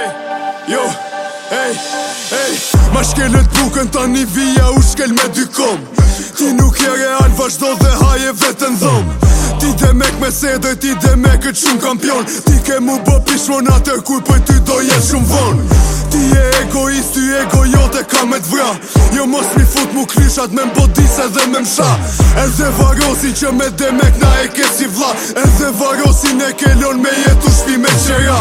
Hey, jo, hey, hey Ma të bukën ta një vija u shkel me dy kom Ti nuk je real vazhdo dhe haje vetën dhom Ti demek me dhe ti demek e t'shun kampion Ti ke mu bë pishmon atër kuj për ty do jetë shumë von Ti e egoist, ty je gojote ka me t'vra Jo mos mi fut mu klishat me mbo dhe me msha E dhe varosi që me demek na e ke si vla E dhe varosi ne ke lon me jetu shpi me qera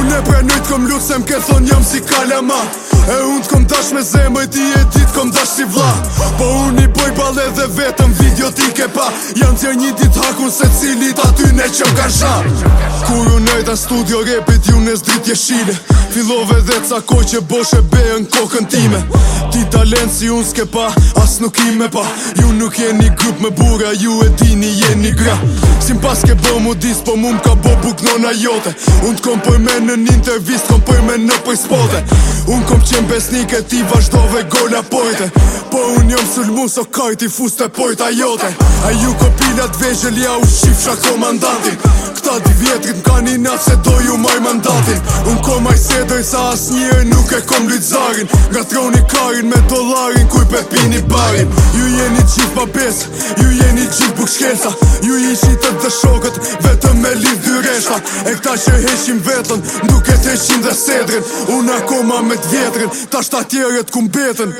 Unë e prenojt kom lut se mke thon jam si kalama E unë t'kom dash me zemë ti e dit kom dash si vla Po unë i boj bale dhe vetëm video ti ke pa Jam t'ja një dit hakun se cilit aty ne që m'ka shan Kuru nejta studio repit ju nes dritje shile Filove dhe ca Gjitha që bosh e bejë në kokën time Ti talent si unë s'ke pa, as nuk i me pa Ju nuk je një grup me bura, ju e dini je një gra Si më pas ke bo mu dis, po mu m'ka bo buk na jote Unë t'kom pojë në një intervist, t'kom pojë në pojë spote Unë kom qenë besnik e ti vazhdove gola pojte Sul mu so fuste pojta jote A ju kopilat vejgjel ja u shifsha komandantin Këta di vjetrit m'ka një se do ju maj mandatin Unë kom maj sedoj sa as një nuk e kom lujt zarin Nga troni karin me dolarin kuj pepini barin Ju jeni gjith pa besë, ju jeni gjith buk shkesa Ju ishi të të shokët, vetëm me lidh dy reshta E këta që heshim vetën, nuk e të heshim dhe sedrin Unë akoma me të vjetrin, ta shtatjeret ku mbetën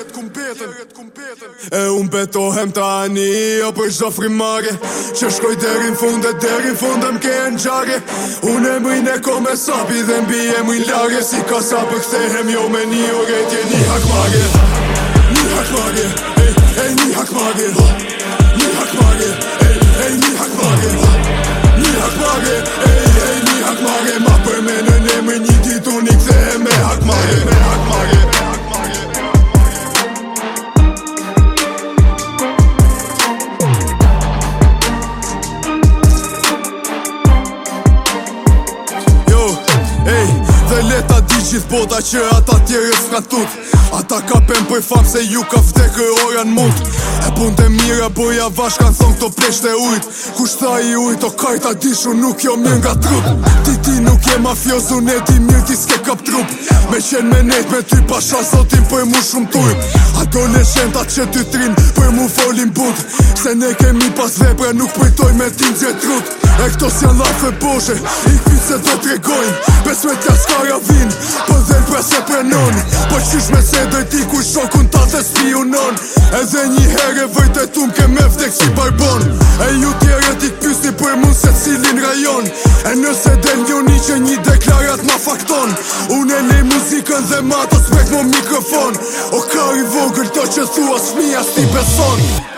mbetën E unë betohem tani ani për shdo frimare Që shkoj derin funde, derin funde Më ke në gjare Unë e mëjnë e ko me sapi dhe mbi e mëjnë lare Si ka sa për këthehem jo me një ore një hakmare Një hakmare E një hakmare Një hakmare E një hakmare gjith bota që ata tjerë jësë tut Ata ka pen për fam se ju ka vde kër orën mund E pun të mire boja vash kanë thonë këto plesht e ujt Kusht tha i ujt o kajta dishu nuk jo mjën nga trup Ti ti nuk je mafiozu ne ti mirë ti s'ke kap trup Me qenë me nejt me ty pasha sotin për mu shumë tuj A do në shen ta që ty trin për mu folin bud Se ne kemi pas vebre nuk përtoj me tim trut E këto si janë lafe boshe I këti se do të regojnë Pes me tja s'ka ja vinë po për dhejnë në pres prenon Po qysh me se dhe ti ku shokun ta të spionon Edhe një herë e vëjtë e tum ke me vdek si barbon E ju tjerë ti këpysti për mund se cilin rajon E nëse del një një që një deklarat ma fakton Unë e lej muzikën dhe të prek më mikrofon O kari vogër të që thua s'mi as ti beson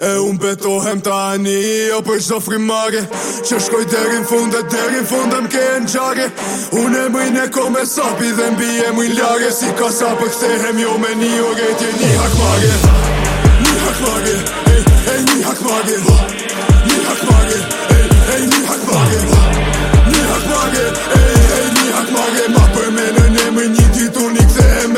E unë betohem tani, o për shdo frimare Që shkoj derin funde, derin funde më ke në gjare Unë e mëjnë e kome sapi dhe mbi e mëjnë lare Si ka sa për këthehem jo me një oretje Një hakmare, një hakmare, e një hakmare Një hakmare, e një hakmare Një hakmare, E një hakmare Ma për menën e mëjnë një ditu një këthehem